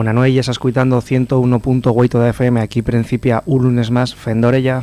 Buenas noches, estás escuchando 101.8 de FM, aquí principia un lunes más, Fendorella.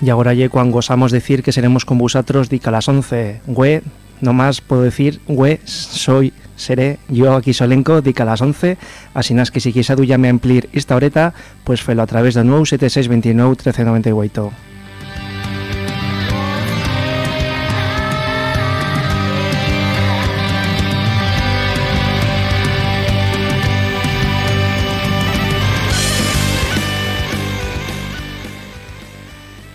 Y ahora ya cuando gozamos decir que seremos con vosotros di a las 11. Güey, nomás puedo decir, güey, soy, seré yo aquí solenco, di a las 11. Así nas que si quieres llame a ampliar esta horeta, pues felo a través de 97629 1398.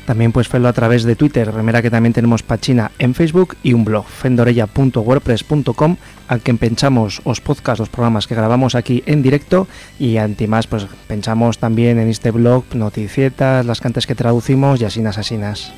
También puedes verlo a través de Twitter, remera que también tenemos pachina en Facebook y un blog, fendorella.wordpress.com, al que pensamos los podcasts, los programas que grabamos aquí en directo y antimás pues pensamos también en este blog noticietas, las cantes que traducimos y asinas asinas.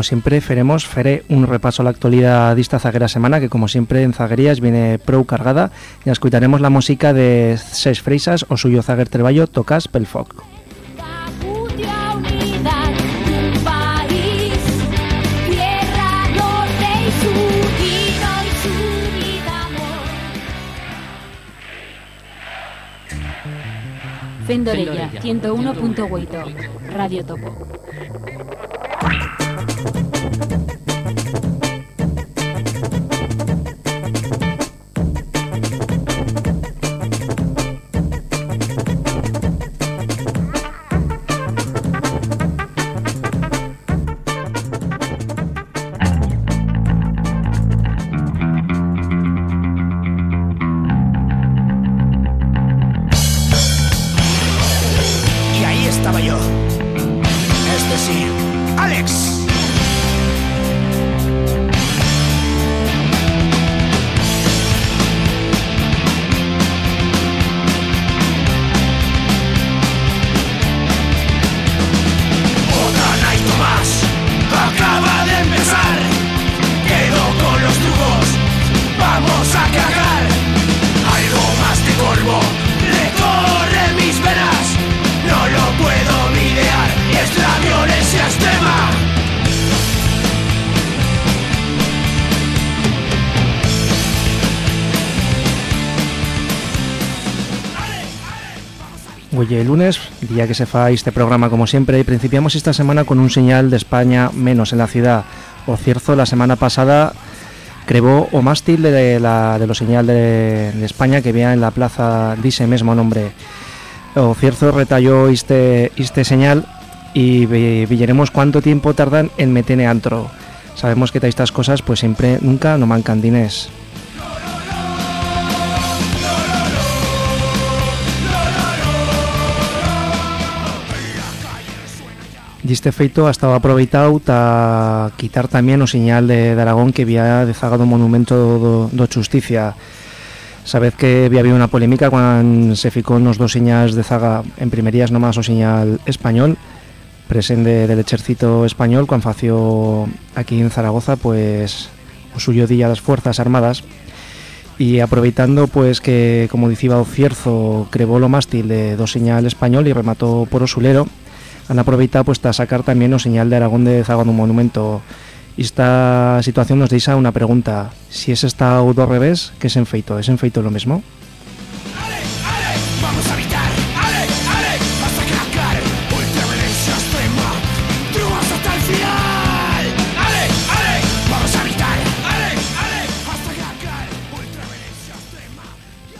Como siempre, faremos faré un repaso a la actualidad de esta zaguera semana, que como siempre en zaguerías viene pro cargada, y escucharemos la música de Ses Freisas o suyo zaguer treballo Tocas pel foc. Fendorella 101.8 Radio Topo. Hoy el lunes, día que se fa este programa como siempre, y principiamos esta semana con un señal de España menos en la ciudad. O cierto, la semana pasada crevó o mástil de, la, de lo señal de, España que había en la plaza de ese mismo nombre. O cierto retalló este, este señal y veremos cuánto tiempo tardan en meter antro. Sabemos que estas cosas pues siempre nunca no mancan dinés. Y este feito estaba aproveitado para quitar también o señal de, Aragón que había dezagado un monumento de justicia. Sabed que había habido una polémica cuando se ficó los dos señales de zaga en primerías nomás o señal español presente del ejército español cuando fació aquí en Zaragoza pues suyo día las Fuerzas Armadas y aproveitando pues que como decía Ocierzo crevó lo mástil de dos señal español y remató por Osulero han aproveitado pues a sacar también o señal de Aragón de Zaga un monumento. Esta situación nos dice una pregunta, si es esta do revés, ¿qué es en feito? ¿Es en feito lo mismo?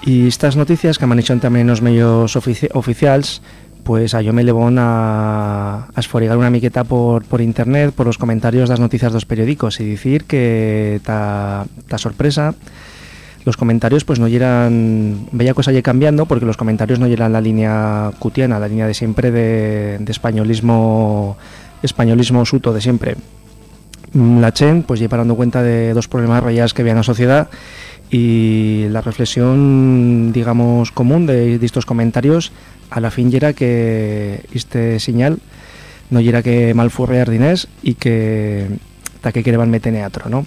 Y estas noticias que han hecho también los medios oficiales pues a yo me levó a, a esforigar una miqueta por, por internet, por los comentarios de las noticias de los periódicos y decir que ta, ta sorpresa los comentarios pues no eran bella cosa ya cambiando porque los comentarios no eran la línea cutiana la línea de siempre de, españolismo españolismo suto de siempre. La Chen pues lleva dando cuenta de dos problemas reales que había en la sociedad y la reflexión digamos común de, estos comentarios a la fin era que este señal no era que malfurrear dinés y que ta que querían meter teatro ¿no?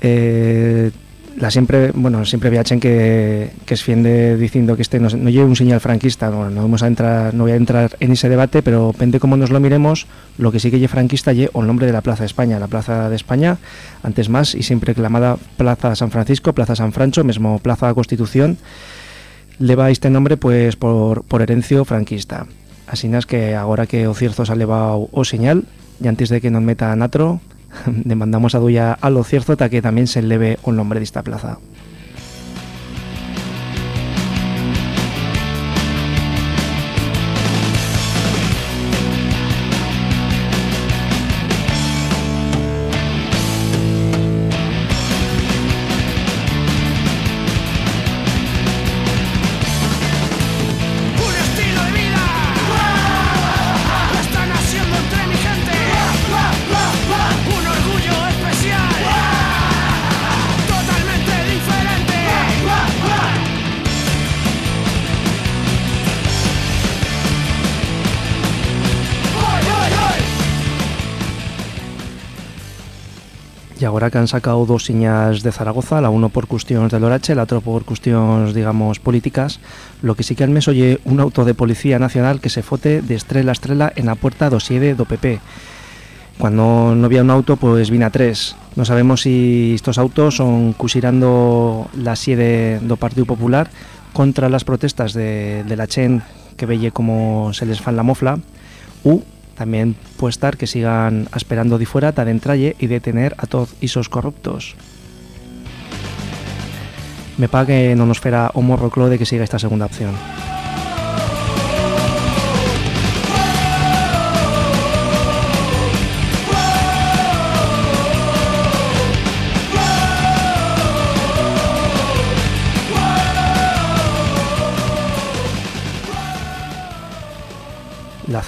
Eh, la siempre, bueno, siempre viachen que, que diciendo que este no, no lleve un señal franquista, no, no vamos a entrar, no voy a entrar en ese debate, pero depende cómo nos lo miremos, lo que sí que lleve franquista lleve el nombre de la Plaza de España, la Plaza de España, antes más y siempre clamada Plaza San Francisco, Plaza San Francho, mismo Plaza Constitución, le va este nombre pues por, por herencio franquista. Así es que ahora que o se ha elevado o señal, y antes de que nos meta natro, demandamos a Duya a lo cierto que también se eleve un nombre de esta plaza. Ahora que han sacado dos señas de Zaragoza, la uno por cuestiones del Orache, la otra por cuestiones, digamos, políticas, lo que sí que al mes oye un auto de Policía Nacional que se fote de estrella a estrella en la puerta dosiede do PP. Cuando no había un auto, pues vine a tres. No sabemos si estos autos son cusirando la siede do Partido Popular contra las protestas de, de la Chen que veye como se les fan la mofla, u también puede estar que sigan esperando de fuera tal entralle y detener a todos esos corruptos. Me pague no nos espera un morro de que siga esta segunda opción.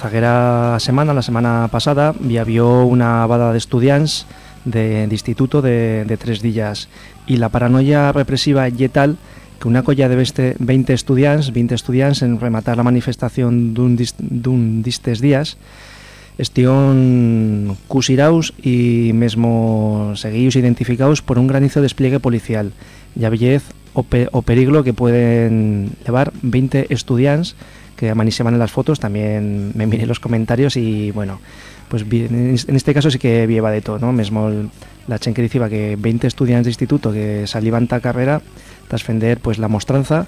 Zaguera semana, la semana pasada, vio una bada de estudiantes de, instituto de, tres días y la paranoia represiva y tal que una colla de 20 estudiantes, 20 estudiantes en rematar la manifestación de un distes días estión cusiraus y mesmo seguidos identificados por un granizo despliegue policial. A o, o periglo que pueden llevar 20 estudiantes que a en las fotos, también me miré los comentarios y bueno, pues en este caso sí que vieva de todo, ¿no? Mesmo la chen que que 20 estudiantes de instituto que salían esta carrera tras defender pues la mostranza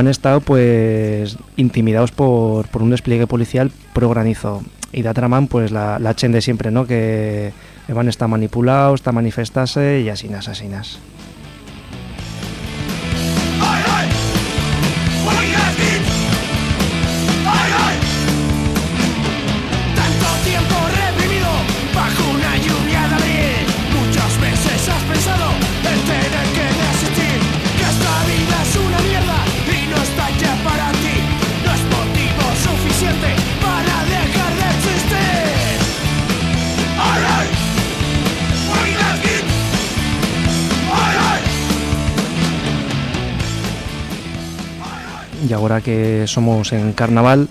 han estado pues intimidados por, por un despliegue policial pro granizo y de Atraman pues la, la chen de siempre, ¿no? Que van a estar manipulados, está manifestarse y así, así. Y ahora que somos en carnaval,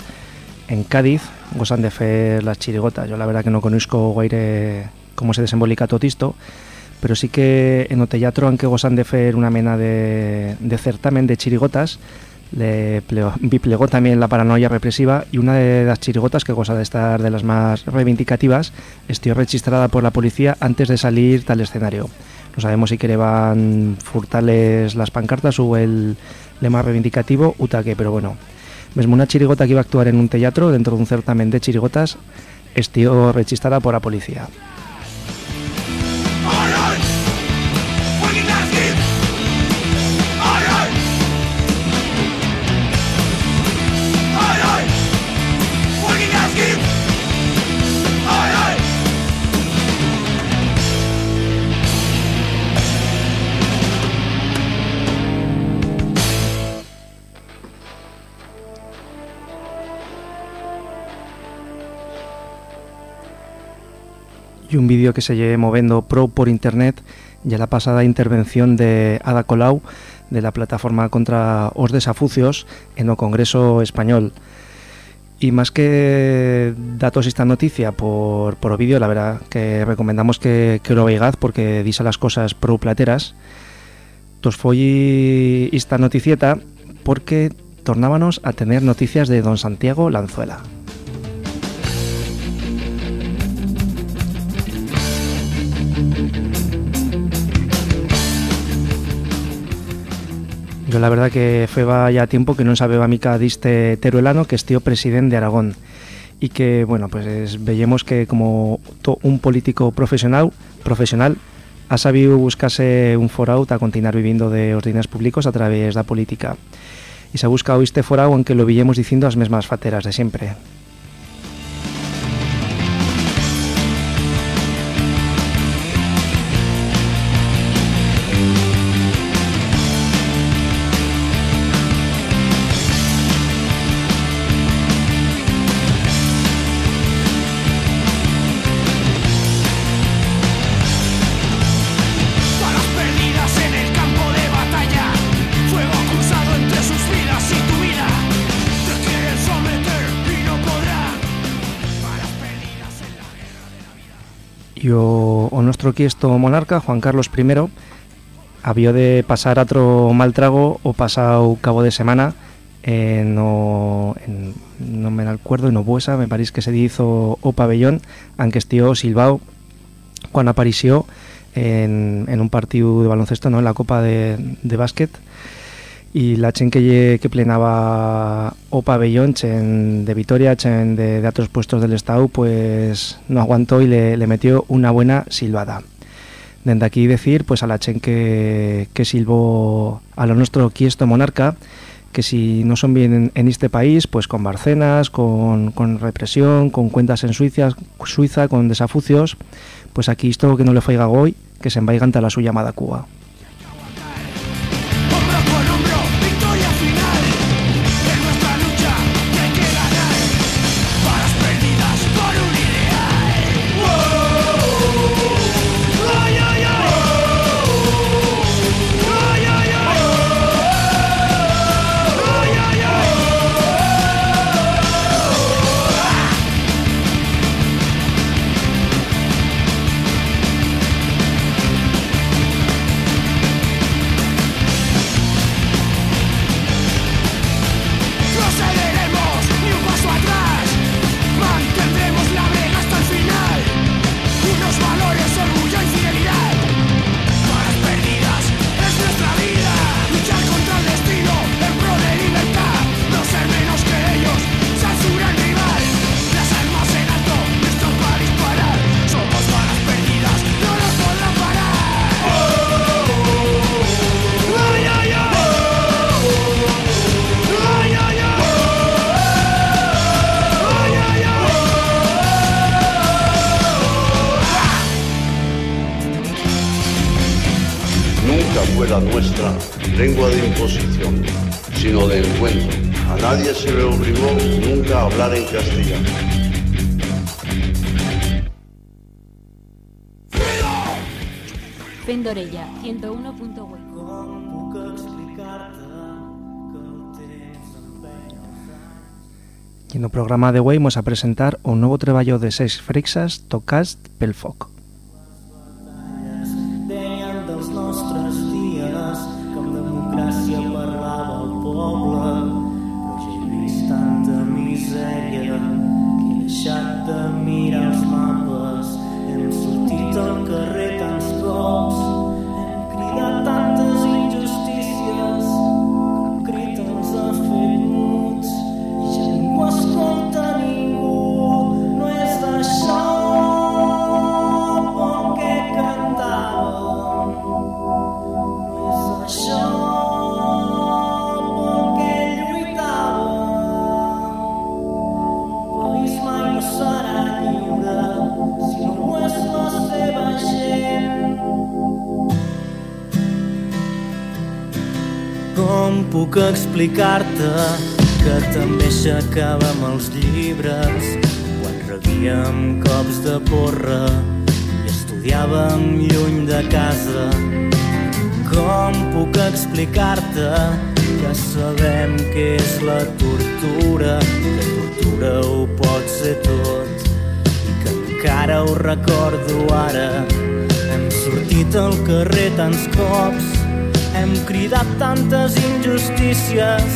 en Cádiz, gozan de hacer las chirigotas. Yo la verdad que no conozco guaire cómo se desembolica todo esto, pero sí que en el teatro, aunque gozan de hacer una mena de, de certamen de chirigotas, le plegó también la paranoia represiva y una de las chirigotas que goza de estar de las más reivindicativas estuvo registrada por la policía antes de salir tal escenario. No sabemos si querían furtales las pancartas o el, lema reivindicativo Utaque, pero bueno, mesmo una chirigota que iba a actuar en un teatro dentro de un certamen de chirigotas estío rechistada por la policía. Y un vídeo que se lleve moviendo pro por internet ya la pasada intervención de Ada Colau de la plataforma contra os desafucios en el Congreso Español. Y más que datos esta noticia por, por vídeo, la verdad que recomendamos que, que lo veáis porque dice las cosas pro plateras. Tos foi esta noticieta porque tornábamos a tener noticias de don Santiago Lanzuela. Yo la verdad que fue ya tiempo que no sabía mica diste Teruelano que es tío presidente de Aragón. Y que bueno pues veíamos que como un político profesional profesional ha sabido buscarse un foraut a continuar viviendo de los públicos a través de la política. Y se ha buscado este forao en que lo villemos diciendo las mismas fateras de siempre. nuestro quiesto monarca, Juan Carlos I, había de pasar otro mal trago o pasado cabo de semana en, no me acuerdo, en Obuesa, me parece que se hizo o pabellón, aunque estío Silbao cuando apareció en, un partido de baloncesto, ¿no? en la Copa de, de Básquet, y la chen que, que plenaba o pabellón, chen de Vitoria, chen de, otros puestos del Estado, pues no aguantó y le, metió una buena silbada. Desde aquí decir pues a la chen que, que silbó a lo nuestro quiesto monarca, que si no son bien en, este país, pues con barcenas, con, con, represión, con cuentas en Suiza, Suiza, con desafucios, pues aquí esto que no le fue hoy, que se envaigan a la su llamada Cuba. Programa de hoy vamos a presentar un nuevo trabajo de seis frixas tocast pel foc. Explicar-te que també s'acaba amb els llibres quan rebíem cops de porra odiàvem lluny de casa. Com puc explicar-te que sabem que és la tortura, que tortura ho pot ser tot i que encara ho recordo ara. Hem sortit al carrer tants cops, hem cridat tantes injustícies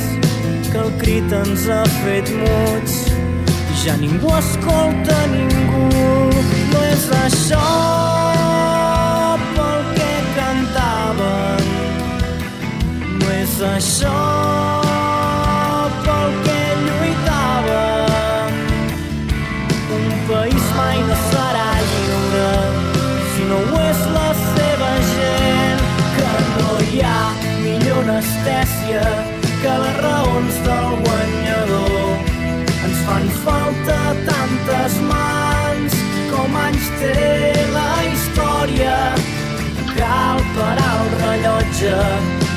que el crit ens ha fet muts i ja ningú escolta ningú. No és això pel que cantaven, no és això anestèsia que les raons del guanyador. Ens fan falta tantes mans com anys té la història. Cal parar el rellotge,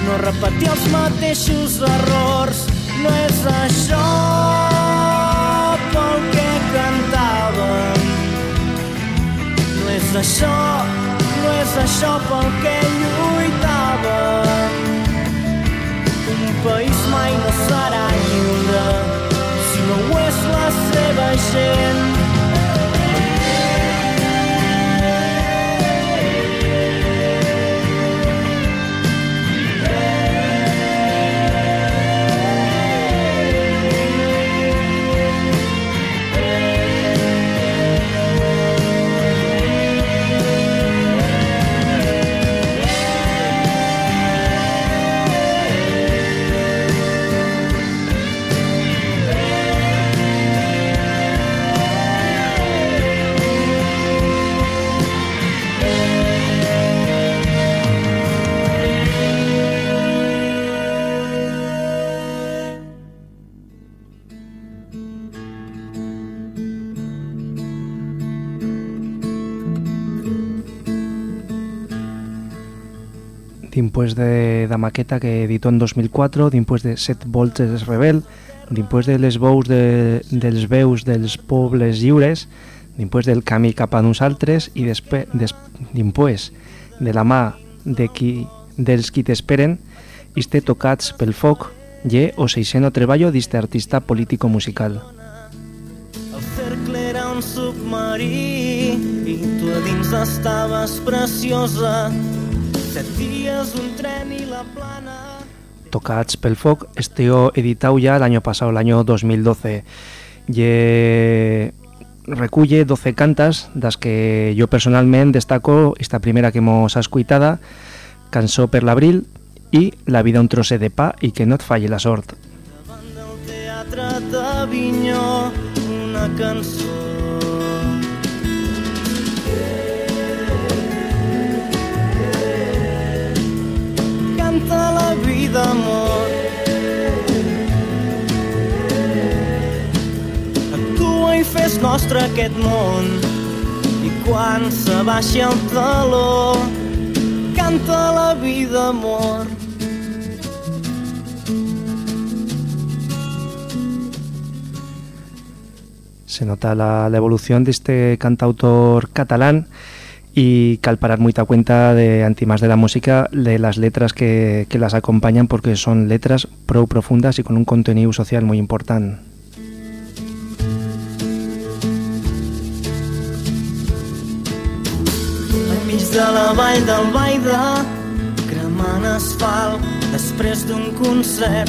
no repetir els mateixos errors. No és això pel que cantàvem. No és això, no és això pel que lluitàvem. Un país mai no serà lliure si no ho és la seva gent. Después de la maqueta que editó en 2004, después de Set Voltes Rebel, después de les veus de, dels veus dels pobles lliures, después del camí cap a nosaltres i des, de la mà de qui, dels qui t'esperen, este tocats pel foc, ye o seixeno treballo d'este artista político-musical. El cercle era un submarí i tu a dins estaves preciosa Set dies, un tren i la plana... Tocats pel foc, ya el año pasado, el año 2012. Y reculle 12 cantas, das que yo personalmente destaco esta primera que hemos escuitada, Cansó per l'abril i La vida un trosset de pa i que no et falli la sort. Davant del teatre d'Avinyó, una cançó canta la vida, amor. Actua i fes nostre aquest món. I quan s'abaixi el taló, canta la vida, amor. Se nota la, la evolución de este cantautor catalán y cal parar mucha cuenta de antimás de la música de las letras que, que las acompañan porque son letras pro profundas y con un contenido social muy importante. De la vall del Baida, cremant asfalt, després d'un concert,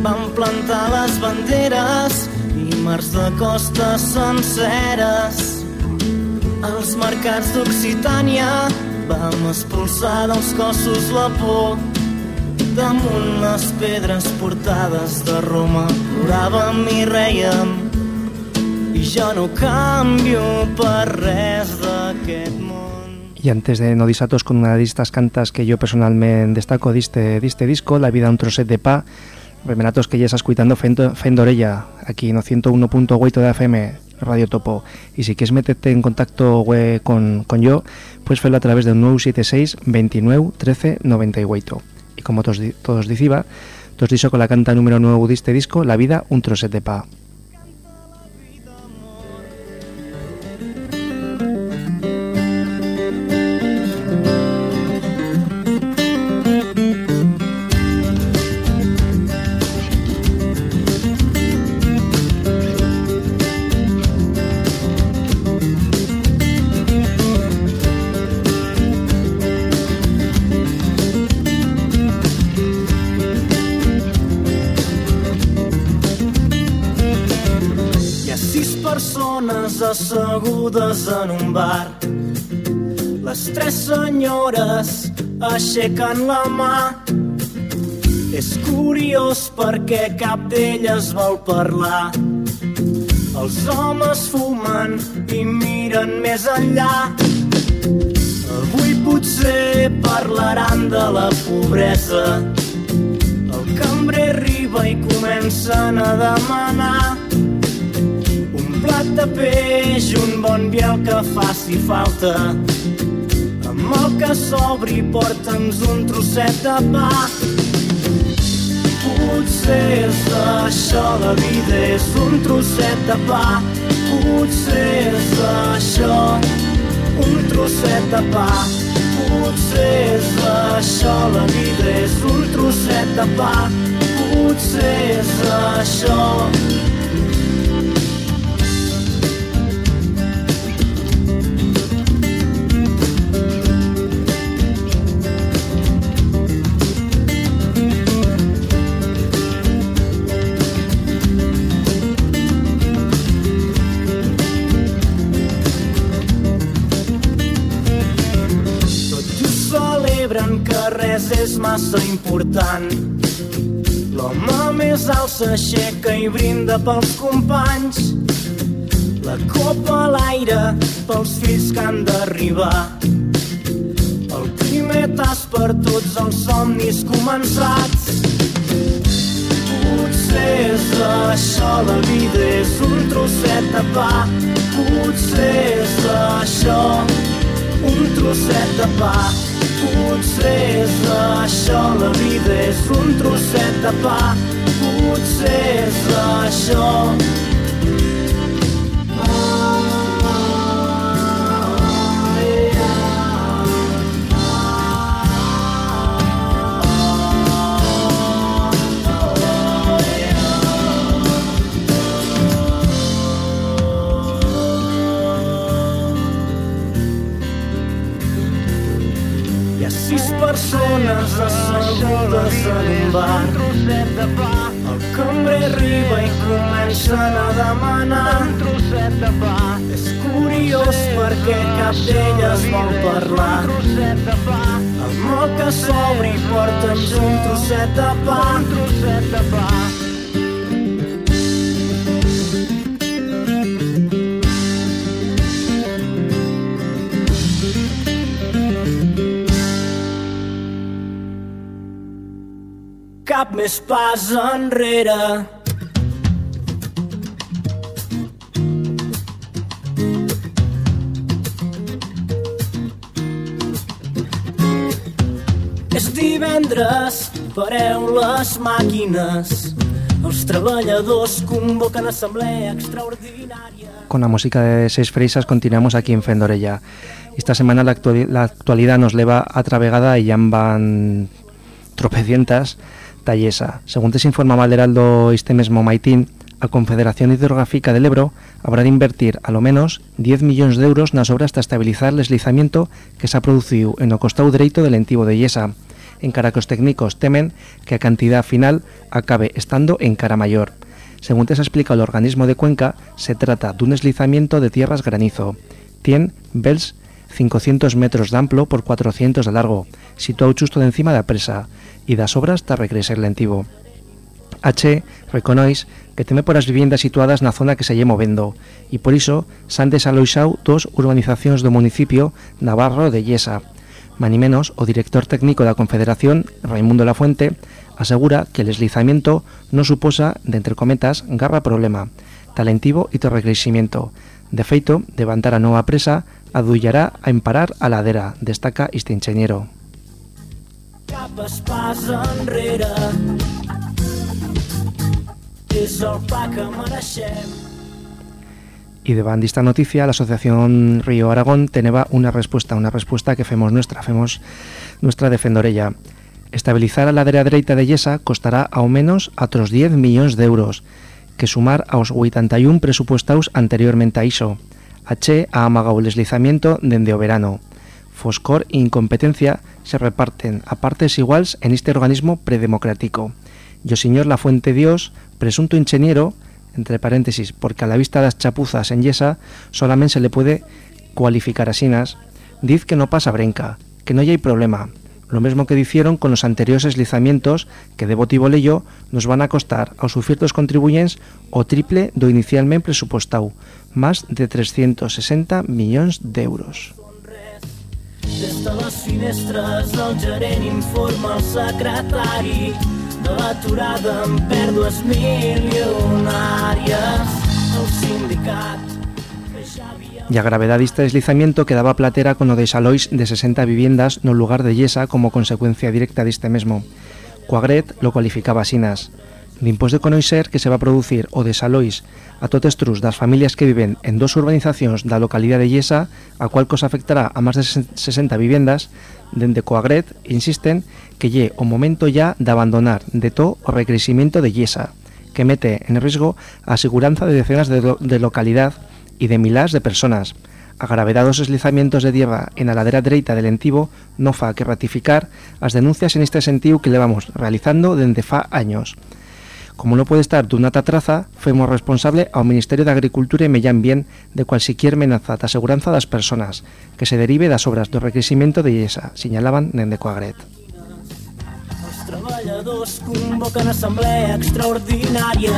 van plantar les banderes i mars de costes senceres als mercats d'Occitània vam expulsar dels cossos la por. Damunt les pedres portades de Roma ploràvem i rèiem. I jo no canvio per res d'aquest món. Y antes de no disatos con una de estas cantas que yo personalmente destaco de este, de este disco, La vida un troset de pa, remeratos que ya estás escuchando Fendorella, aquí en 101.8 de FM, Radio Topo. Y si quieres meterte en contacto con, con yo, pues felo a través del 976 29 13 98. Y como todos, todos diciba, todos dicho con la canta número 9 de este disco, La vida, un troset de pa. Assegudes en un bar. Les tres senyores aixequen la mà. És curiós perquè cap d'elles vol parlar. Els homes fumen i miren més enllà. Avui potser parlaran de la pobresa. El cambrer arriba i comencen a demanar plat de peix, un bon vi el que faci falta. Amb el que s'obri porta'ns un trosset de pa. Potser és això, la vida és un trosset de pa. Potser és això, un trosset de pa. Potser és això, la vida és un trosset de pa. Potser és això. Massa important. L'home més alt s'aixeca i brinda pels companys. La copa a l'aire pels fills que han d'arribar. El primer tas per tots els somnis començats. Potser és això, la vida és un trosset de pa. Potser és això, un trosset de pa. Potser és això, la vida és un trosset de pa. Potser és això. Persones assegudes en un bar. El cambrer arriba i comencen a demanar de. És curiós perquè cap d'elles vol parlar. El moc que s'obri porta'ns un trosset de pa. Un trosset de pa. Cap més pas enrere. És divendres, pareu les màquines. Els treballadors convoquen assemblea extraordinària. Con la música de Seis Freisas continuamos aquí en Fendorella. Esta semana la, actualidad nos leva a travegada y ya van tropecientas Tallesa. Según se informa el Heraldo este mismo maitín, a Confederación Hidrográfica del Ebro habrá de invertir a lo menos 10 millones de euros nas obras hasta estabilizar el deslizamiento que se ha producido en o costado derecho del entivo de Yesa. En cara que os técnicos temen que a cantidad final acabe estando en cara mayor. Según se explica el organismo de Cuenca, se trata de un deslizamiento de tierras granizo. Tiene bels 500 metros de amplio por 400 de largo, situado justo de encima de la presa, y das obras hasta regresar lentivo. H reconois que teme por las viviendas situadas en la zona que se lle movendo y por iso se han desaloixado dos urbanizacións do municipio Navarro de Yesa. Mani menos, o director técnico da Confederación, Raimundo Lafuente, asegura que el deslizamiento no suposa, de entre cometas, garra problema, talentivo y regresimiento. De feito, levantar a nova presa adullará a emparar a ladera, destaca este ingeniero. Enrere. Y de esta noticia, la Asociación Río Aragón teneva una respuesta, una respuesta que femos nuestra, femos nuestra defendorella. Estabilizar a ladera dereita de Yesa costará ao menos a otros 10 millóns de euros, que sumar aos 81 presupuestados anteriormente a iso. H ha amagado el deslizamiento dende o verano. Foscor e incompetencia se reparten a partes iguales en este organismo predemocrático. Yo señor La Fuente Dios, presunto ingeniero, entre paréntesis, porque a la vista de las chapuzas en yesa solamente se le puede cualificar asinas, diz que no pasa brenca, que no hay problema, lo mismo que hicieron con los anteriores deslizamientos que de botivo leyo nos van a costar a ciertos contribuyentes o triple do inicialmente presupuestado, más de 360 millones de euros. Des de les finestres el gerent informa al secretari de l'aturada amb pèrdues milionàries. El sindicat Y a gravedad de este deslizamiento quedaba platera con o de Xalois de 60 viviendas no lugar de Yesa como consecuencia directa de este mismo. Cuagret lo cualificaba asinas. Dimpués de conocer que se va a producir o de Salois a totes trus das familias que viven en dos urbanizacións da localidad de Yesa, a cual cosa afectará a máis de 60 viviendas, dende Coagret insisten que lle o momento ya de abandonar de todo o recrecimiento de Yesa, que mete en riesgo a seguranza de decenas de, lo, de localidad y de milas de personas. A gravedad dos deslizamientos de tierra en la ladera derecha del Entivo no fa que ratificar las denuncias en este sentido que le vamos realizando desde fa años. Como no puede estar una tatraza, fuimos responsable al Ministerio de Agricultura y Medio Ambiente de cualquier amenaza de aseguranza las personas que se derive las obras de requerimiento de IESA, señalaban dende Coagret. Els treballadors convoquen assemblea extraordinària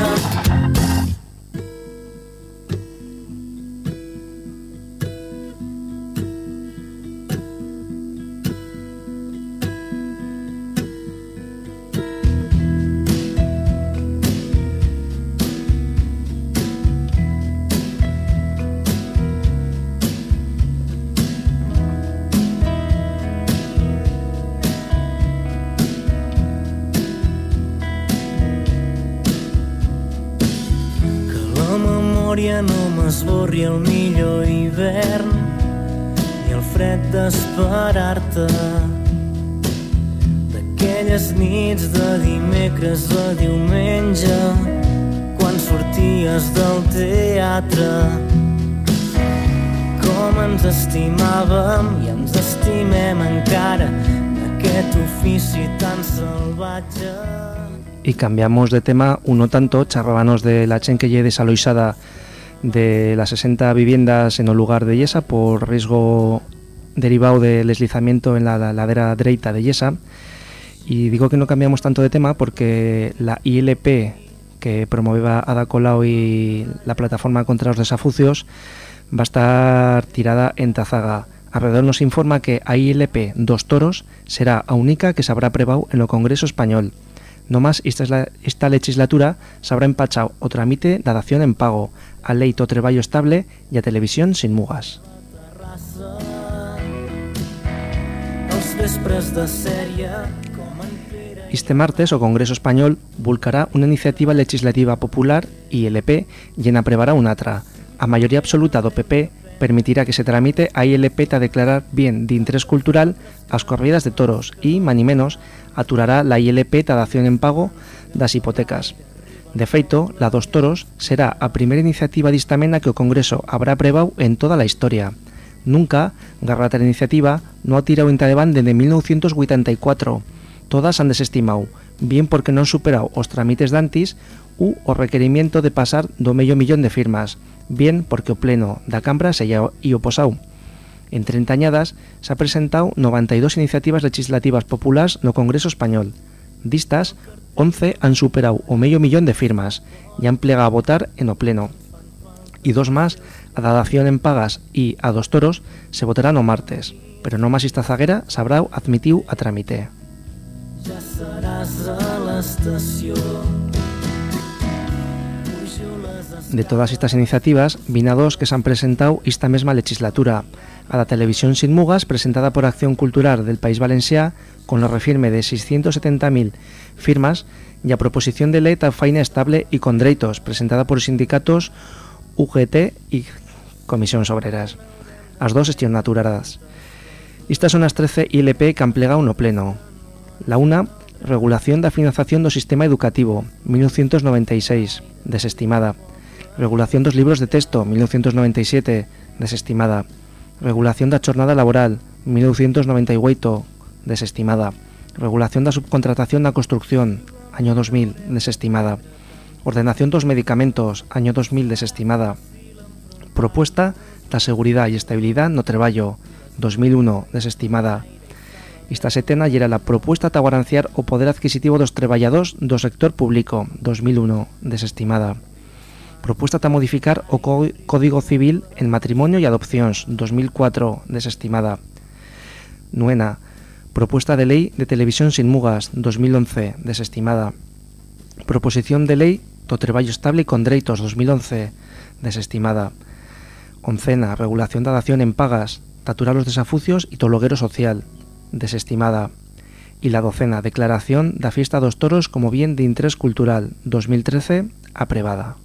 memòria no m'esborri el millor hivern ni el fred d'esperar-te. D'aquelles nits de dimecres a diumenge quan sorties del teatre com ens estimàvem i ens estimem encara d'aquest ofici tan salvatge. Y cambiamos de tema, uno tanto, charrábanos de la chenquelle desaloisada de las 60 viviendas en el lugar de Yesa por riesgo derivado del deslizamiento en la ladera derecha de Yesa. Y digo que no cambiamos tanto de tema porque la ILP que promovía Ada Colau y la plataforma contra los desafucios va a estar tirada en Tazaga. Alrededor nos informa que a ILP dos toros será a única que se habrá aprobado en el Congreso Español. No más esta, esta legislatura se habrá empachado o trámite de dación en pago, a ley to treballo estable y a televisión sin mugas. Este martes o Congreso Español vulcará una iniciativa legislativa popular ILP y en aprevará una atra. A mayoría absoluta do PP permitirá que se tramite a ILP a declarar bien de interés cultural as corridas de toros y, mani menos, aturará la ILP a dación en pago das hipotecas. De feito, la dos toros será a primeira iniciativa distamena que o Congreso habrá aprobado en toda a historia. Nunca, garrata a iniciativa, no ha tirado en Tadebán desde 1984. Todas han desestimado, bien porque non superado os trámites dantis u o requerimiento de pasar do medio millón de firmas, bien porque o pleno da Cámara se e oposau. En 30 añadas se ha presentado 92 iniciativas legislativas populares no Congreso Español. Distas, 11 han superado o medio millón de firmas y han plegado a votar en o pleno. Y dos más, a dación en pagas y a dos toros, se votarán o martes, pero no más esta zaguera sabrá admitiu a trámite. Ja seràs a l'estació De todas estas iniciativas, vina dos que se han presentado esta misma legislatura. A la televisión sin mugas, presentada por Acción Cultural del País Valencià, con lo refirme de 670.000 firmas, y a proposición de ley faina estable y con derechos, presentada por sindicatos UGT y Comisiones Obreras. As dos gestionaturadas. Estas son las 13 ILP que han plegado no pleno. La una, Regulación da financiación do sistema educativo, 1996, desestimada. Regulación dos libros de texto, 1997, desestimada. Regulación da jornada laboral, 1998, desestimada. Regulación da subcontratación da construcción, año 2000, desestimada. Ordenación dos medicamentos, año 2000 desestimada. Propuesta da seguridad y estabilidad no traballo, 2001 desestimada. Esta setena era la propuesta de guaranciar o poder adquisitivo dos treballadores do sector público, 2001 desestimada. Propuesta de modificar o Código Civil en matrimonio y adopcións, 2004 desestimada. Nuena, Propuesta de Ley de Televisión sin Mugas, 2011, desestimada. Proposición de Ley do Traballo Estable con Dereitos, 2011, desestimada. Oncena, Regulación da dación en pagas, taturar los desafucios y tologuero social, desestimada. Y la docena, Declaración da Fiesta dos Toros como bien de interés cultural, 2013, aprobada.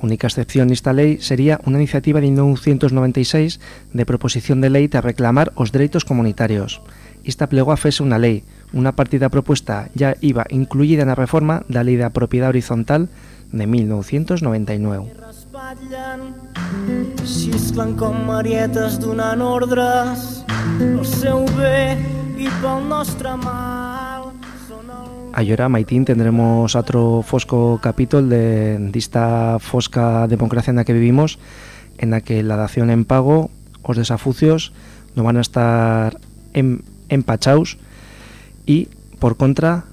Única excepción nesta lei sería unha iniciativa de 1996 de proposición de lei para reclamar os dereitos comunitarios. Esta plegou a fese unha lei, unha partida propuesta ya iba incluída na reforma da Lei da Propiedade Horizontal de 1999. Xisclen com marietes donant ordres al seu bé i pel nostre mar. Ayora Maitín tendremos otro fosco capítulo de, esta fosca democracia en la que vivimos, en la que la dación en pago, os desafucios, no van a estar em, empachados y, por contra,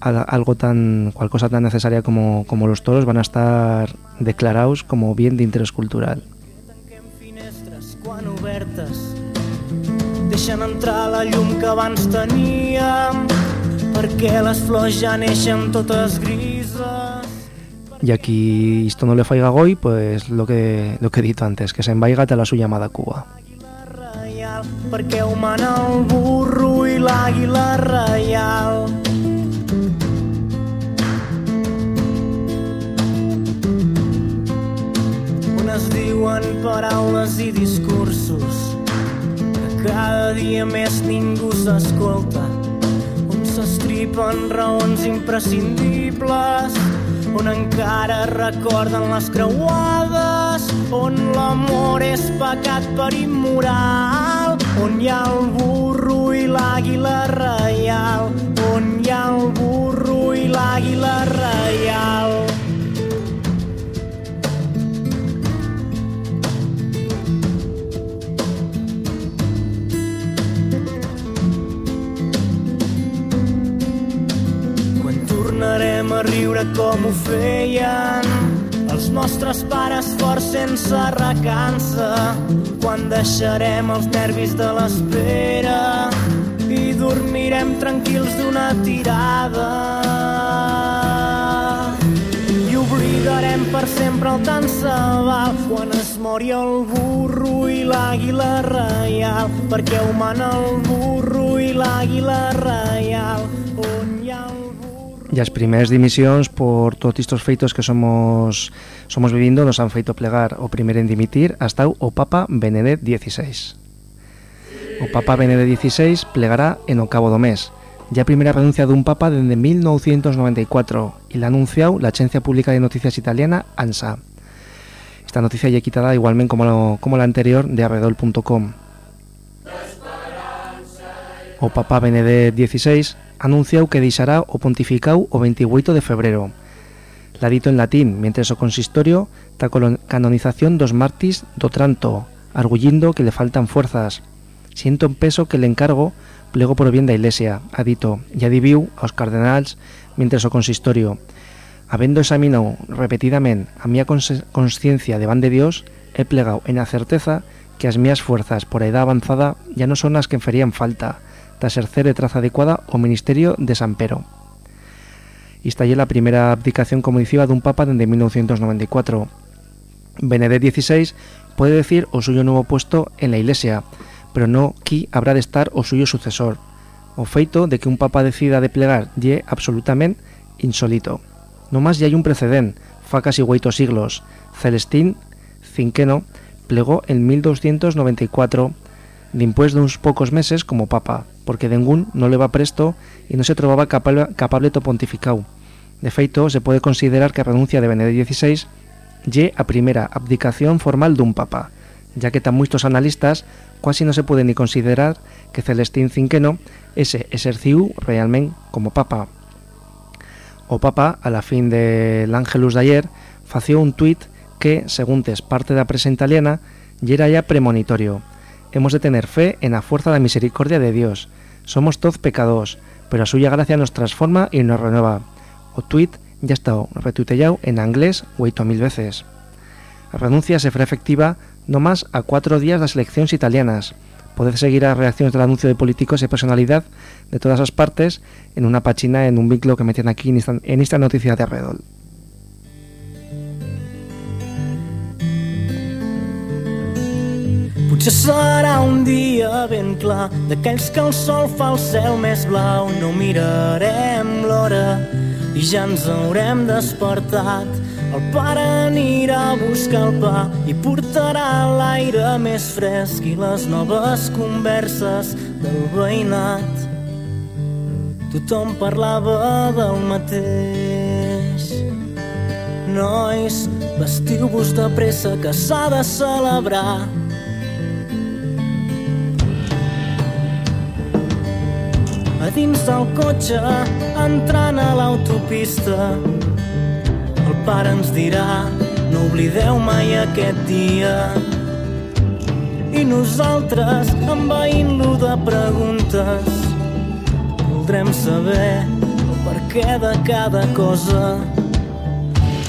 algo tan, cual cosa tan necesaria como, como los toros van a estar declarados como bien de interés cultural. Deixen entrar la llum que abans teníem perquè les flors ja neixen totes grises. Y aquí esto no le faiga goy, pues lo que, lo que he dicho antes, que se envaiga a la suya amada Cuba. perquè humana el burro i l'àguila reial. On es diuen paraules i discursos que cada dia més ningú s'escolta s'estripen raons imprescindibles on encara recorden les creuades, on l'amor és pecat per immoral, on hi ha el burro i l'àguila reial, on hi ha el burro i l'àguila reial. Tornarem a riure com ho feien. Els nostres pares forts sense recança quan deixarem els nervis de l'espera i dormirem tranquils d'una tirada. I oblidarem per sempre el tant sabal quan es mori el burro i l'àguila reial perquè ho mana el burro i l'àguila reial Y las primeras dimisiones por todos estos feitos que somos somos viviendo nos han feito plegar o primero en dimitir hasta o Papa Benedicto XVI. O Papa Benedicto XVI plegará en o cabo do mes, ya primera renuncia un Papa desde 1994 y la ha anunciado la Agencia Pública de Noticias Italiana ANSA. Esta noticia ya quitada igualmente como, como la anterior de arredol.com. O Papa Benedicto XVI anunciou que deixará o pontificado o 28 de febrero. La dito en latín, mientras o consistorio ta canonización dos mártires do Tranto, argullindo que le faltan fuerzas. Siento un peso que le encargo plego por bien da Iglesia, ha dito, e adiviu aos cardenals mientras o consistorio. Habendo examinado repetidamente a mía consciencia de van de Dios, he plegado en la certeza que as mías fuerzas por edad avanzada ya no son las que enferían falta, ejercer de traza adecuada o ministerio de San Pero. Esta es la primera abdicación de un papa desde 1994. Benedicto XVI puede decir o suyo nuevo puesto en la iglesia, pero no qui habrá de estar o suyo sucesor. O feito de que un papa decida de plegar ye absolutamente insólito. No más ya hay un precedente, fa casi hueito siglos. Celestín Cinqueno plegó en 1294 de unos pocos meses como papa, porque ningún no le va presto y no se trovaba capable, capable to pontificado. De feito, se puede considerar que a renuncia de Benedicto XVI lle a primera abdicación formal dun papa, ya que tan muchos analistas casi no se puede ni considerar que Celestín Cinqueno ese exerciu realmente como papa. O papa, a la fin del Ángelus de ayer, fació un tuit que, según es parte de la prensa italiana, ya era ya premonitorio. Hemos de tener fe en la fuerza de la misericordia de Dios. Somos todos pecados, pero a suya gracia nos transforma y nos renueva. O tuit ya está retuiteado en inglés ocho mil veces. La renuncia se fue efectiva no más a cuatro días de las elecciones italianas. Podéis seguir las reacciones del anuncio de políticos y personalidad de todas las partes en una página, en un vínculo que meten aquí en esta, noticia de Arredol. Potser serà un dia ben clar d'aquells que el sol fa el cel més blau. No mirarem l'hora i ja ens haurem despertat. El pare anirà a buscar el pa i portarà l'aire més fresc i les noves converses del veïnat. Tothom parlava del mateix. Nois, vestiu-vos de pressa que s'ha de celebrar. A dins del cotxe, entrant a l'autopista, el pare ens dirà no oblideu mai aquest dia. I nosaltres, envaint-lo de preguntes, voldrem saber el per què de cada cosa.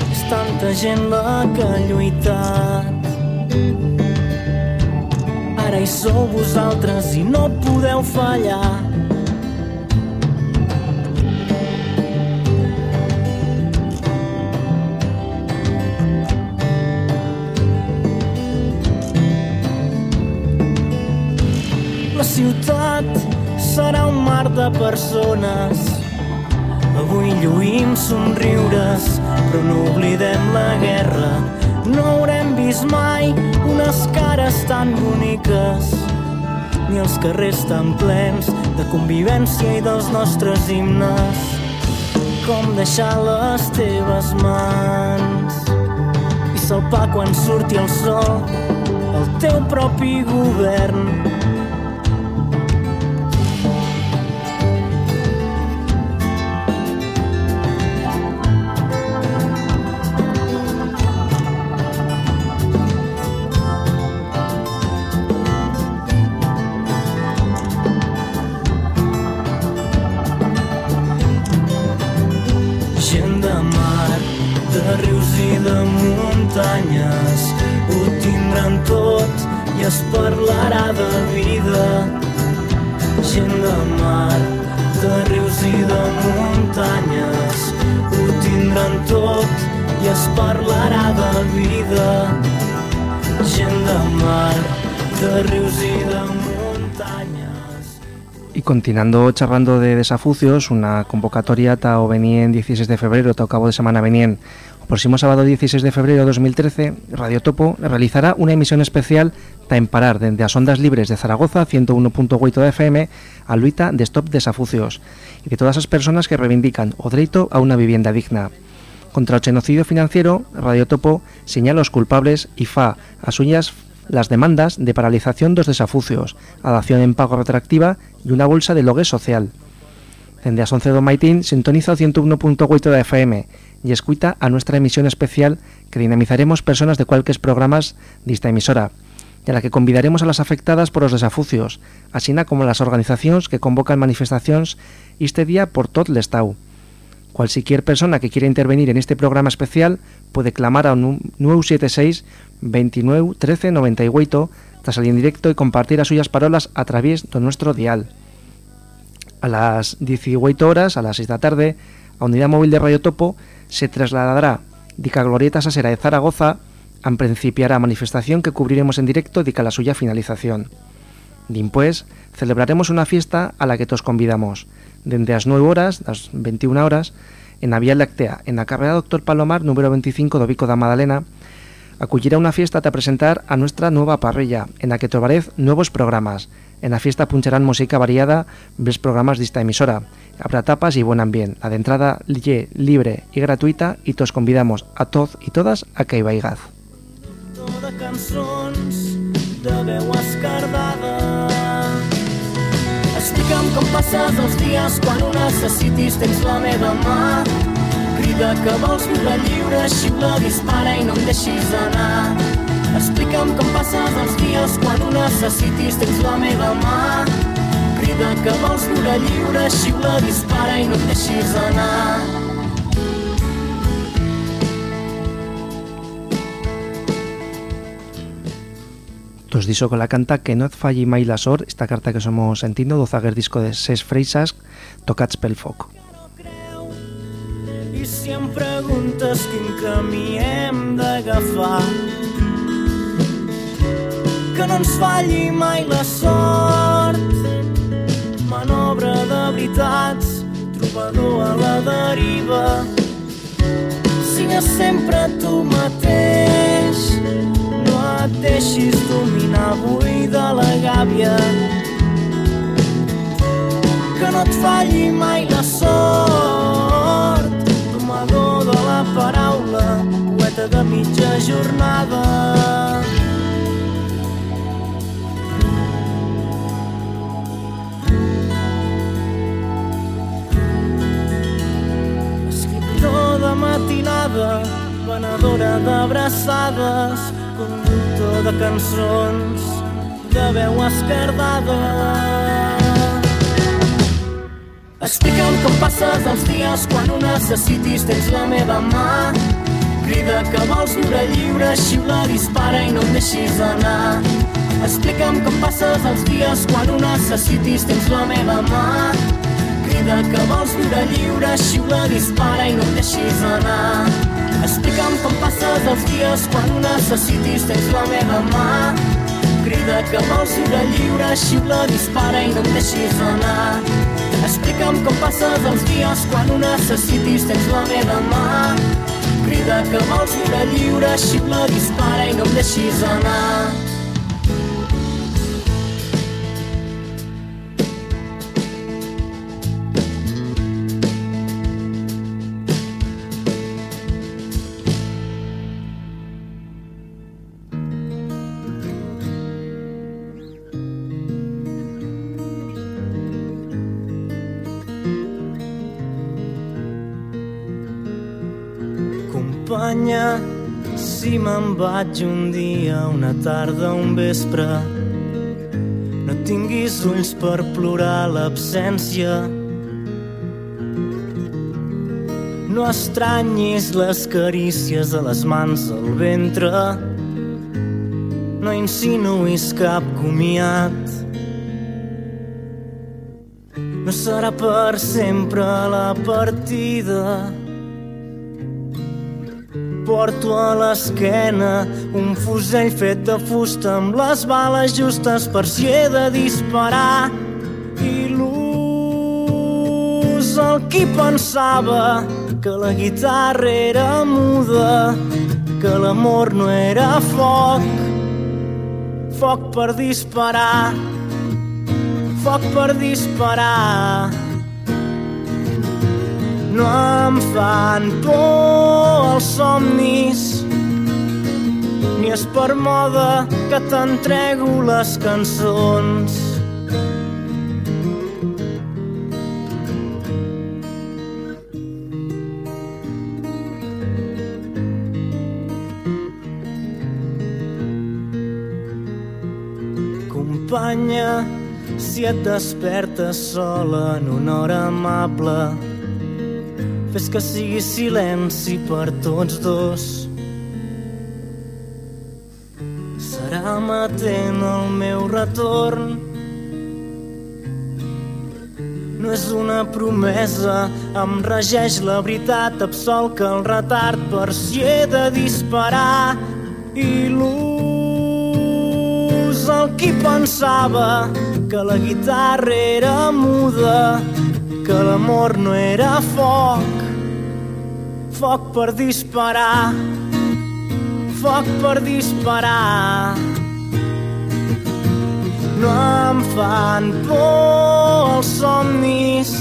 És tanta gent la que ha lluitat. Ara hi sou vosaltres i no podeu fallar. Ciutat serà un mar de persones. Avui lluïm somriures, però no oblidem la guerra. No haurem vist mai unes cares tan boniques, ni els carrers tan plens de convivència i dels nostres himnes. Com deixar les teves mans i salpar quan surti el sol el teu propi govern continuando charlando de desafucios, una convocatoria ta o venien 16 de febrero, ta o cabo de semana venien o próximo sábado 16 de febrero de 2013, Radio Topo realizará una emisión especial ta emparar dende as ondas libres de Zaragoza 101.8 de FM a luita de Stop Desafucios y de todas as personas que reivindican o dereito a una vivienda digna. Contra o genocidio financiero, Radio Topo señala os culpables y fa as suñas las demandas de paralización dos desafucios, adaptación en pago retroactiva y una bolsa de logue social. Dende as 11 do Maitín sintoniza o 101.8 da FM y escuita a nuestra emisión especial que dinamizaremos personas de cualquier programas de esta emisora, y a la que convidaremos a las afectadas por los desafucios, así como las organizaciones que convocan manifestaciones este día por todo el Estado. Cualquier persona que quiera intervenir en este programa especial puede clamar a un 976 29 13 98 tras salir en directo y compartir as suyas parolas a través de nuestro dial. A las 18 horas, a las 6 de la tarde, a Unidad Móvil de Radio Topo se trasladará dica Glorieta Sasera de Zaragoza a principiar a manifestación que cubriremos en directo dica la suya finalización. Dimpués, celebraremos una fiesta a la que todos convidamos, desde las 9 horas, las 21 horas, en la Vía Láctea, en la carrera Doctor Palomar, número 25 do Vico da Madalena, acullirá una fiesta para presentar a nuestra nueva parrilla, en la que trobarez nuevos programas. En la fiesta puncharán música variada, ves programas de esta emisora. Habrá tapas y buen ambiente. La de entrada libre y gratuita y todos convidamos a todos y todas a que hi. Explica'm com passes els dies quan ho necessitis, tens la meva mà. Crida que vols viure lliure, xiula, dispara i no em deixis anar. Explica'm com passes els dies quan ho necessitis, tens la meva mà vida que vols viure lliure, xiula, dispara i no et deixis anar. Tos diso con la canta que no et falli mai la sort, esta carta que somos sentindo do zaguer disco de ses freisas tocats pel foc. I si em preguntes quin camí hem d'agafar que no ens falli mai la sort manobre de veritats, trobador a la deriva. Sigues sempre tu mateix, no et deixis dominar avui de la gàbia. Que no et falli mai la sort, domador de la paraula, poeta de mitja jornada. Matinada, venedora d'abraçades, conductor de cançons, de veu esquerdada. Explica'm com passes els dies quan ho necessitis, tens la meva mà. Crida que vols viure lliure, xiula, dispara i no em deixis anar. Explica'm com passes els dies quan ho necessitis, tens la meva mà vida que vols viure lliure, xiula, dispara i no em deixis anar. Explica'm com passes els dies quan necessitis, tens la meva mà. Crida que vols viure lliure, xiula, dispara i no em deixis anar. Explica'm com passes els dies quan necessitis, tens la meva mà. Crida que vols viure lliure, xiula, dispara i no em deixis anar. Me'n vaig un dia, una tarda, un vespre. No tinguis ulls per plorar l'absència. No estranyis les carícies de les mans al ventre. No insinuïs cap comiat. No serà per sempre la partida porto a l'esquena un fusell fet de fusta amb les bales justes per si he de disparar. I l'ús el qui pensava que la guitarra era muda, que l'amor no era foc, foc per disparar, foc per disparar no em fan por els somnis ni és per moda que t'entrego les cançons. Si et despertes sola en una hora amable, Fes que sigui silenci per tots dos. Serà matent el meu retorn. No és una promesa, em regeix la veritat, absolc el retard per si he de disparar. I l'ús el qui pensava que la guitarra era muda, que l'amor no era foc, Foc per disparar, foc per disparar. No em fan por els somnis,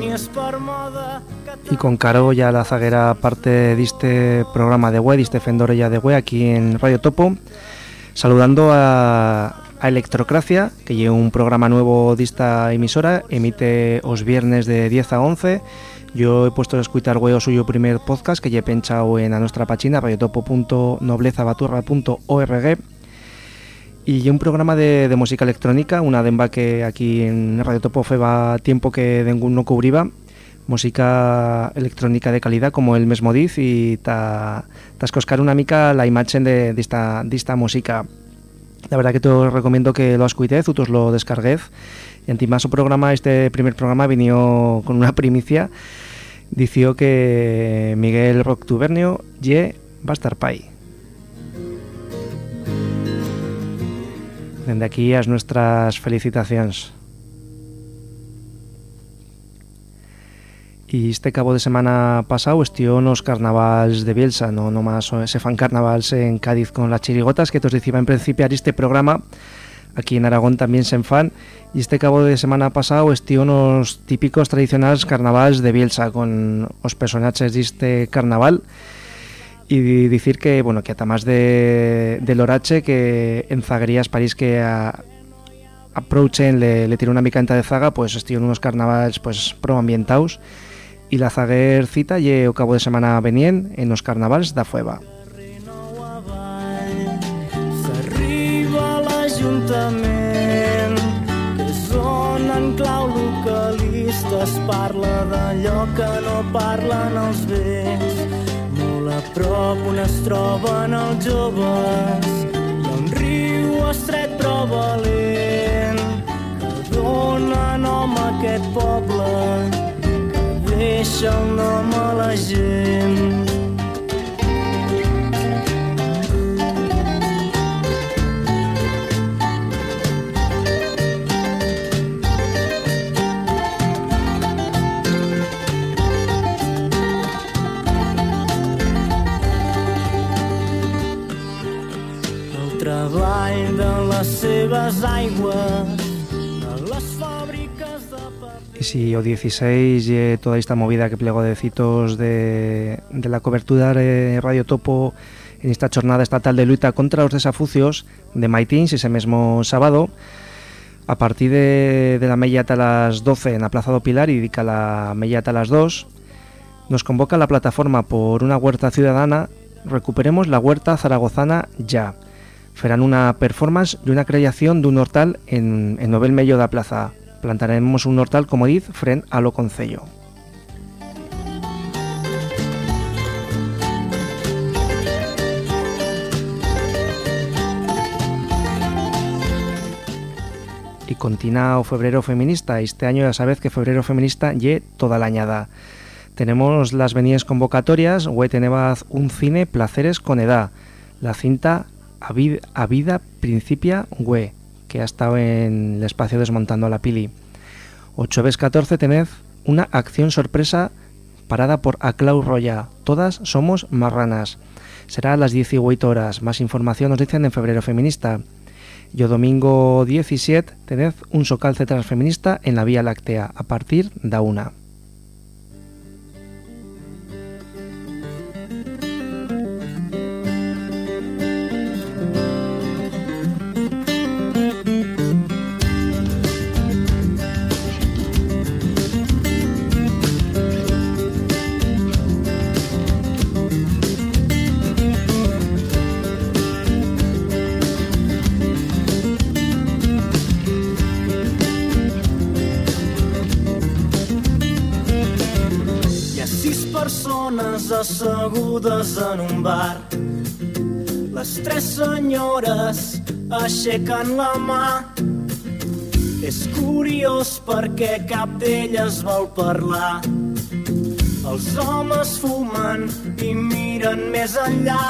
ni és per moda... Y con Caro ya la zaguera parte de este programa de web, de este Fendorella de web aquí en Radio Topo. Saludando a, Electrocracia, que lleva un programa nuevo de esta emisora, emite los viernes de 10 a 11. Yo he puesto a escuchar huevo suyo primer podcast que he pensado en a nuestra página radiotopo.noblezabaturra.org y un programa de, música electrónica, una demba que aquí en Radio Topo feba tiempo que no cubriba, música electrónica de calidad como el mismo diz y ta, ta una mica la imagen de, esta, esta música. La verdad que te recomiendo que lo escuitéis, tú lo descarguéis. Y en su programa, este primer programa vino con una primicia. Dició que Miguel Roctubernio ye estar pay. Desde aquí as nuestras felicitacións. E este cabo de semana pasado estió nos carnavals de Bielsa, no nomás se fan carnavals en Cádiz con las chirigotas que os decía en principiar este programa, aquí en Aragón también se fan, y este cabo de semana pasado estió nos típicos tradicionales carnavals de Bielsa con os personajes de este carnaval, y decir que bueno que además de, de Lorache que en Zaguerías París que a, aprochen le, le tiene una micanta de zaga pues estoy en unos carnavales pues proambientados y la zaguer cita cabo de semana venien en los carnavals da Fueva parla d'allò que no parlen els a prop on es troben els joves ha un riu estret però valent que dona nom a aquest poble que deixa el nom a la gent Y si o 16 y toda esta movida que plego de citos de, la cobertura de Radio Topo en esta jornada estatal de lucha contra los desafucios de Maitins ese mismo sábado a partir de, la media hasta las 12 en la Plaza do Pilar y dedica la media hasta las 2 nos convoca la plataforma por una huerta ciudadana. Recuperemos la huerta zaragozana ya Ferán una performance y una creación de un hortal en, en Novel Mello da Plaza. Plantaremos un hortal, como diz, fren a lo concello. y continúa o febrero feminista. Este año ya sabéis que febrero feminista ye toda la añada. Tenemos las venidas convocatorias, we tenemos un cine Placeres con edad, la cinta a, vida principia güe, que ha estado en el espacio desmontando la pili. 8 veces 14 tened una acción sorpresa parada por Aclau Roya. Todas somos marranas. Será a las 18 horas. Más información nos dicen en Febrero Feminista. Yo domingo 17 tened un socalce transfeminista en la Vía Láctea a partir de una. Assegudes en un bar. Les tres senyores aixequen la mà. És curiós perquè cap d'elles vol parlar. Els homes fumen i miren més enllà.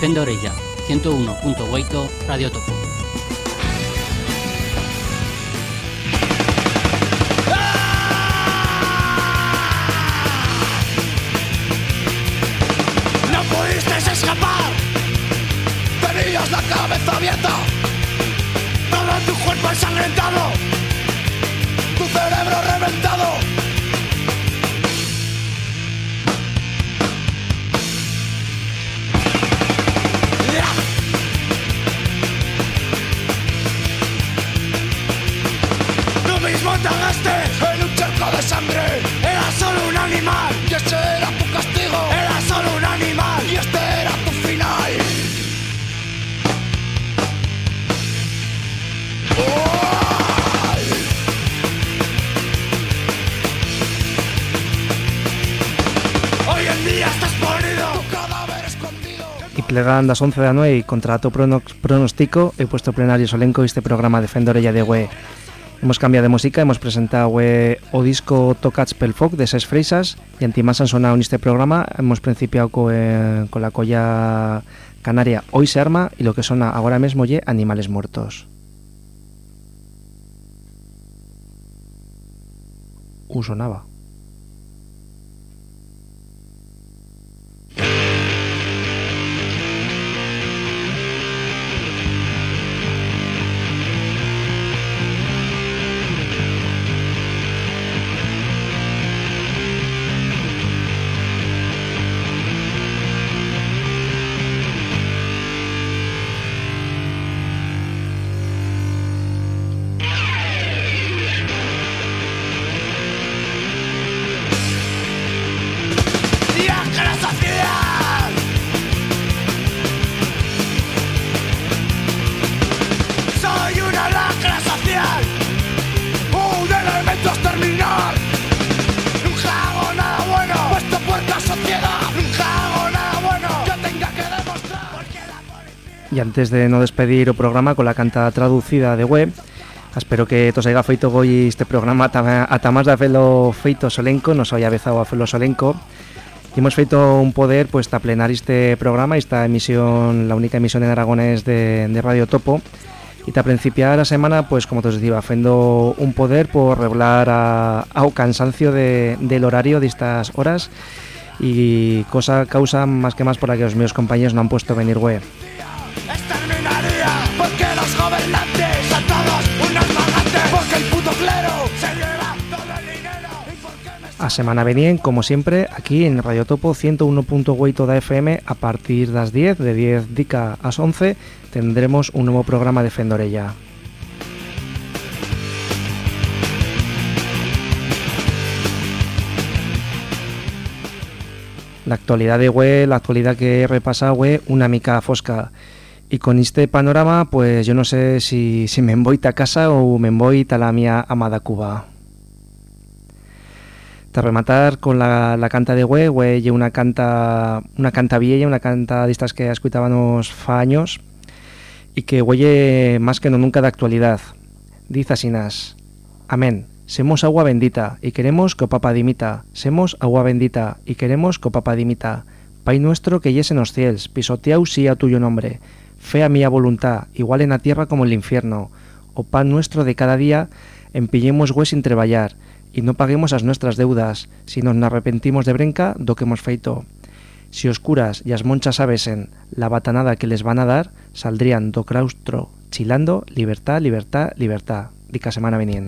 Fent d'orella, 101.8 Radio Topo. quisiste escapar. Tenías la cabeza abierta, todo tu cuerpo ensangrentado, tu cerebro reventado. Tú mismo te agaste en un charco de sangre, era solo un animal. La noche y contrato pronóstico he puesto plenario solenco este programa de Fendorella de Hue. Hemos cambiado de música, hemos presentado o disco Tocats pel Foc de Ses Freisas y antimás han sonado en este programa. Hemos principiado eh, con, la colla canaria Hoy se arma y lo que suena ahora mismo ye Animales Muertos. Usonaba. Y antes de no despedir o programa con la canta traducida de web, espero que tos haya feito hoy este programa ata más de hacerlo feito solenco, nos haya bezado a hacerlo solenco. Y hemos feito un poder pues a plenar este programa, esta emisión, la única emisión en aragones de, de Radio Topo. Y ta principiar la semana, pues como te decía, haciendo un poder por regular a, a cansancio de, del horario de estas horas y cosa causa más que más por la que los míos compañeros no han puesto venir web. Exterminaría porque los gobernantes son todos unos porque el puto clero se lleva todo el dinero A semana venien, como siempre, aquí en Radio Topo 101.8 da FM a partir das 10, de 10 dica a 11, tendremos un nuevo programa de Fendorella. La actualidad de web, la actualidad que repasa web, una mica fosca. Y con este panorama, pues yo no sé si, si me voy a casa o me voy a la mía amada Cuba. Te rematar con la, la canta de Hue, Hue una canta, una canta vieja, una canta de estas que escuchábamos fa años y que huelle más que no nunca de actualidad. Dice Asinas, Amén. Semos agua bendita y queremos que papa dimita. Semos agua bendita y queremos que papa dimita. Pai nuestro que yes en los cielos, pisoteau sí a tuyo nombre Fea mía voluntad, igual en la tierra como en el infierno. O pan nuestro de cada día, empillemos hue sin treballar, y no paguemos as nuestras deudas, si nos arrepentimos de brenca do que hemos feito. Si oscuras y as monchas sabesen la batanada que les van a dar, saldrían do claustro chilando libertad, libertad, libertad. Dica semana venien.